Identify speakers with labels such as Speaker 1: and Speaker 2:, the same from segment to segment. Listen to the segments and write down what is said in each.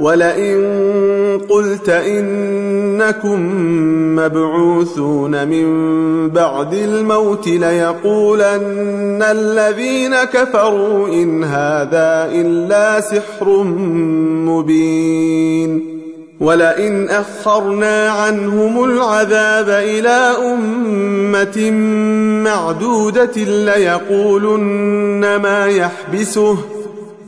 Speaker 1: ولئن قلت إنكم مبعوثون من بعد الموت ليقولن الذين كفروا إن هذا إلا سحر مبين ولئن أخرنا عنهم العذاب إلى أمة معدودة ليقولن ما يحبسه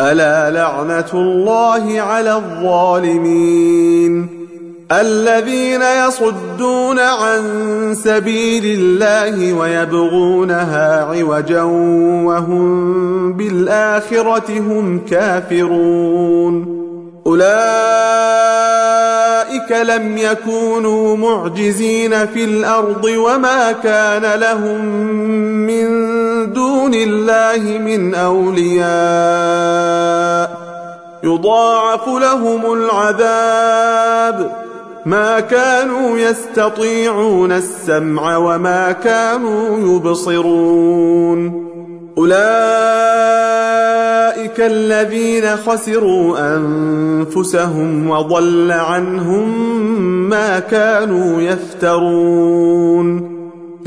Speaker 1: ألا لعنة الله على الظالمين الذين يصدون عن سبيل الله ويبغونها عوجا وهم بالآخرة هم كافرون أولئك لم يكونوا معجزين في الأرض وما كان لهم من دون الله من أولياء. يضاعف لهم العذاب. ما كانوا يستطيعون السمع وما كانوا يبصرون. أولئك الذين خسروا أنفسهم وضل عنهم ما كانوا يفترون.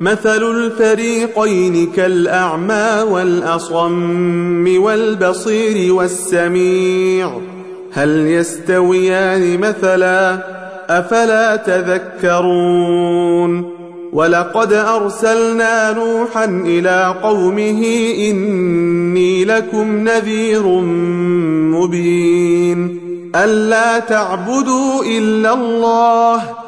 Speaker 1: مثل الفريقين كالأعمى والأصم والبصير والسميع. هل يستويان مثلا؟ أفلا تذكرون. ولقد أرسلنا نوحا إلى قومه إني لكم نذير مبين. ألا تعبدوا إلا الله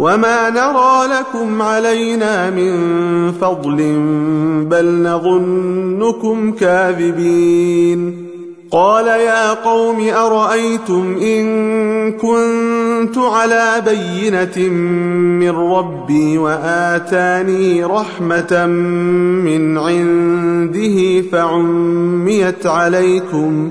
Speaker 1: وما نرى لكم علينا من فضل بل نظنكم كاذبين قال يا قوم ارايتم ان كنت على بينه من ربي واتاني رحمه من عنده فعميت عليكم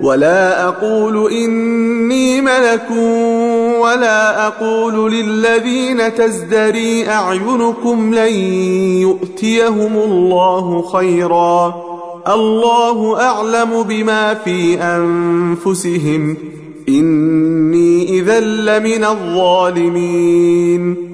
Speaker 1: ولا أقول إني ملك ولا أقول للذين تزدري أعينكم لن يؤتيهم الله خيرا. الله أعلم بما في أنفسهم. إني إذا لمن الظالمين.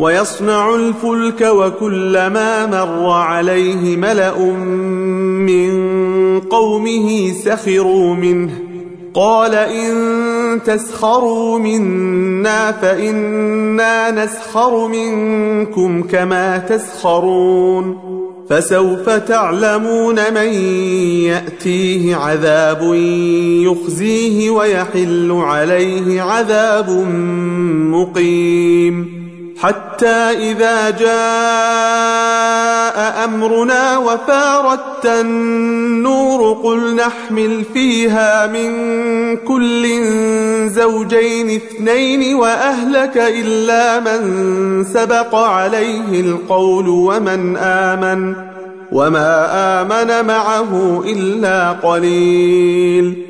Speaker 1: ويصنع الفلك وكلما مر عليه ملأ من قومه سخروا منه. قال إن تسخروا منا فإنا نسخر منكم كما تسخرون. فسوف تعلمون من يأتيه عذاب يخزيه ويحل عليه عذاب مقيم. حتى إذا جاء أمرنا وفاردت النور قل نحمل فيها من كل زوجين اثنين وأهلك إلا من سبق عليه القول ومن آمن وما آمن معه إلا قليل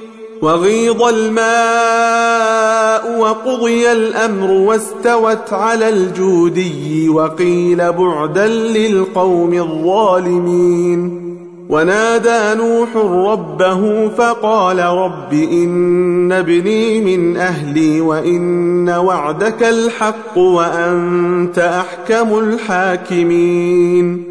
Speaker 1: وغيض الماء وقضي الأمر واستوت على الجودي وقيل بعدا للقوم الظالمين. ونادى نوح ربه فقال رب إن ابني من أهلي وإن وعدك الحق وأنت أحكم الحاكمين.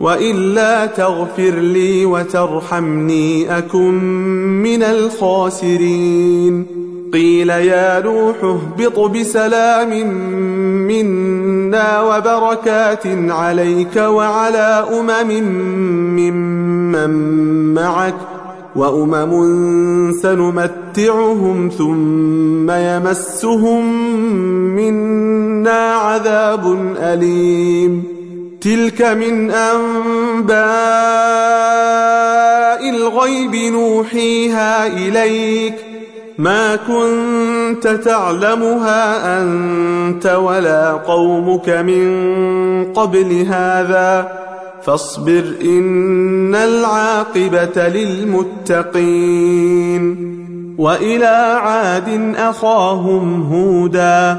Speaker 1: وإلا تغفر لي وترحمني أكن من الخاسرين. قيل يا نوح اهبط بسلام منا وبركات عليك وعلى أمم ممن معك وأمم سنمتعهم ثم يمسهم منا عذاب أليم. تلك من انباء الغيب نوحيها اليك ما كنت تعلمها انت ولا قومك من قبل هذا فاصبر ان العاقبه للمتقين وإلى عاد أخاهم هودا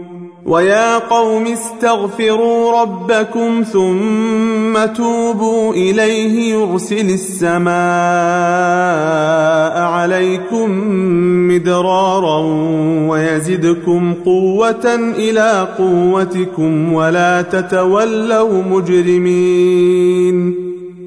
Speaker 1: ويا قوم استغفروا ربكم ثم توبوا إليه يرسل السماء عليكم مدرارا ويزدكم قوة إلى قوتكم ولا تتولوا مجرمين.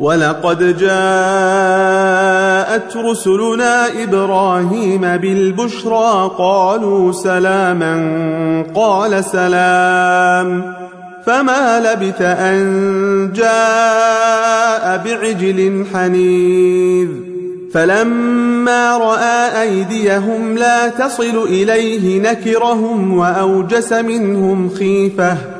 Speaker 1: ولقد جاءت رسلنا إبراهيم بالبشرى قالوا سلاما قال سلام. فما لبث أن جاء بعجل حنيذ. فلما رأى أيديهم لا تصل إليه نكرهم وأوجس منهم خيفة.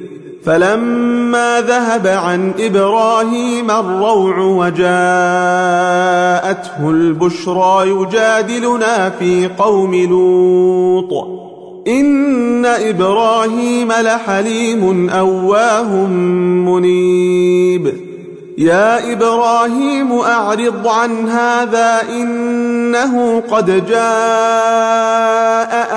Speaker 1: فلما ذهب عن إبراهيم الروع وجاءته البشرى يجادلنا في قوم لوط. إن إبراهيم لحليم أواه منيب. يا إبراهيم أعرض عن هذا إنه قد جاء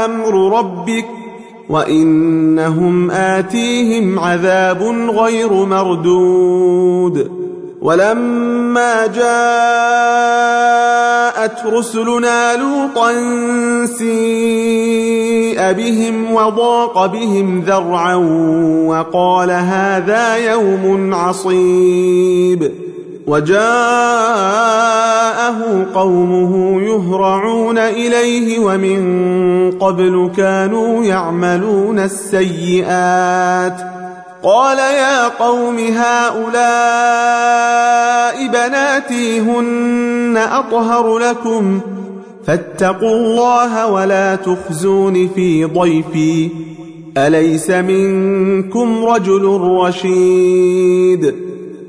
Speaker 1: أمر ربك وانهم اتيهم عذاب غير مردود ولما جاءت رسلنا لوطا سيء بهم وضاق بهم ذرعا وقال هذا يوم عصيب وجاءه قومه يهرعون إليه ومن قبل كانوا يعملون السيئات. قال يا قوم هؤلاء بناتي هن أطهر لكم فاتقوا الله ولا تخزون في ضيفي. أليس منكم رجل رشيد؟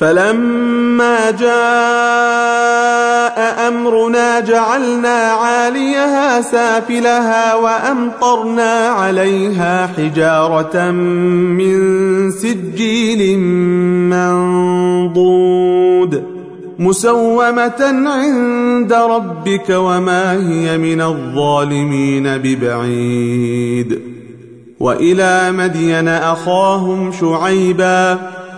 Speaker 1: فلما جاء أمرنا جعلنا عاليها سافلها وأمطرنا عليها حجارة من سجيل منضود مسومة عند ربك وما هي من الظالمين ببعيد. وإلى مدين أخاهم شعيبا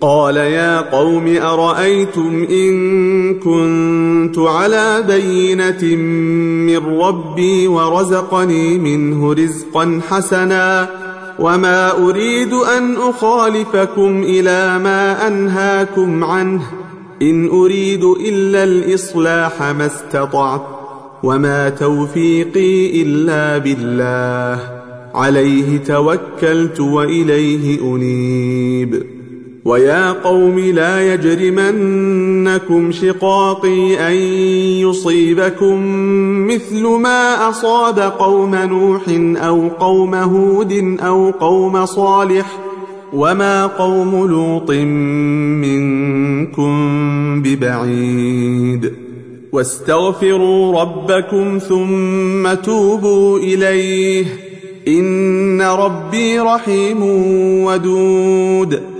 Speaker 1: قال يا قوم أرأيتم إن كنت على بينة من ربي ورزقني منه رزقا حسنا وما أريد أن أخالفكم إلى ما أنهاكم عنه إن أريد إلا الإصلاح ما استطعت وما توفيقي إلا بالله عليه توكلت وإليه أنيب ويا قوم لا يجرمنكم شقاقي أن يصيبكم مثل ما أصاب قوم نوح أو قوم هود أو قوم صالح وما قوم لوط منكم ببعيد. واستغفروا ربكم ثم توبوا إليه. إن ربي رحيم ودود.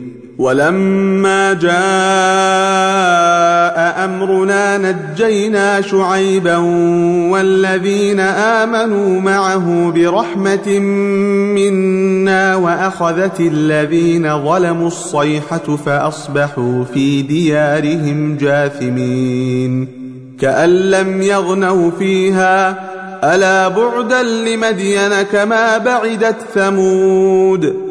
Speaker 1: ولما جاء أمرنا نجينا شعيبا والذين آمنوا معه برحمة منا وأخذت الذين ظلموا الصيحة فأصبحوا في ديارهم جاثمين كأن لم يغنوا فيها ألا بعدا لمدين كما بعدت ثمود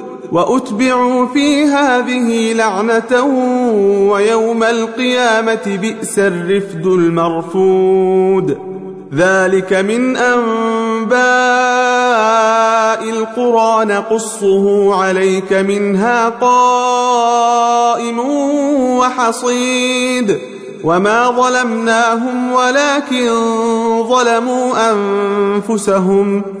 Speaker 1: وأتبعوا في هذه لعنة ويوم القيامة بئس الرفد المرفود. ذلك من أنباء القرى نقصه عليك منها قائم وحصيد. وما ظلمناهم ولكن ظلموا أنفسهم.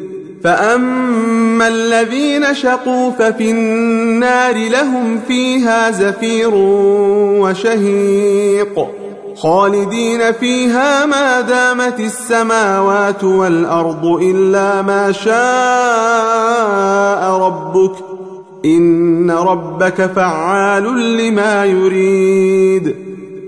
Speaker 1: فاما الذين شقوا ففي النار لهم فيها زفير وشهيق خالدين فيها ما دامت السماوات والارض الا ما شاء ربك ان ربك فعال لما يريد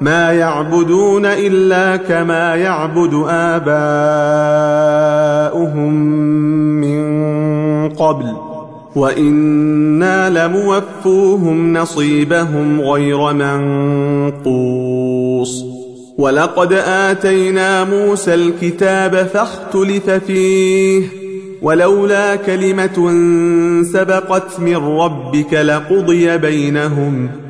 Speaker 1: ما يعبدون إلا كما يعبد آباؤهم من قبل وإنا لموفوهم نصيبهم غير منقوص. ولقد آتينا موسى الكتاب فاختلف فيه ولولا كلمة سبقت من ربك لقضي بينهم.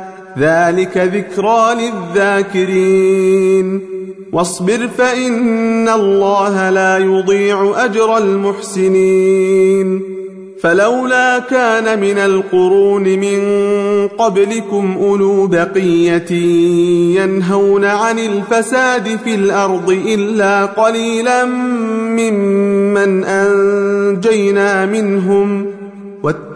Speaker 1: ذلك ذكرى للذاكرين. واصبر فإن الله لا يضيع أجر المحسنين. فلولا كان من القرون من قبلكم أولو بقية ينهون عن الفساد في الأرض إلا قليلا ممن أنجينا منهم.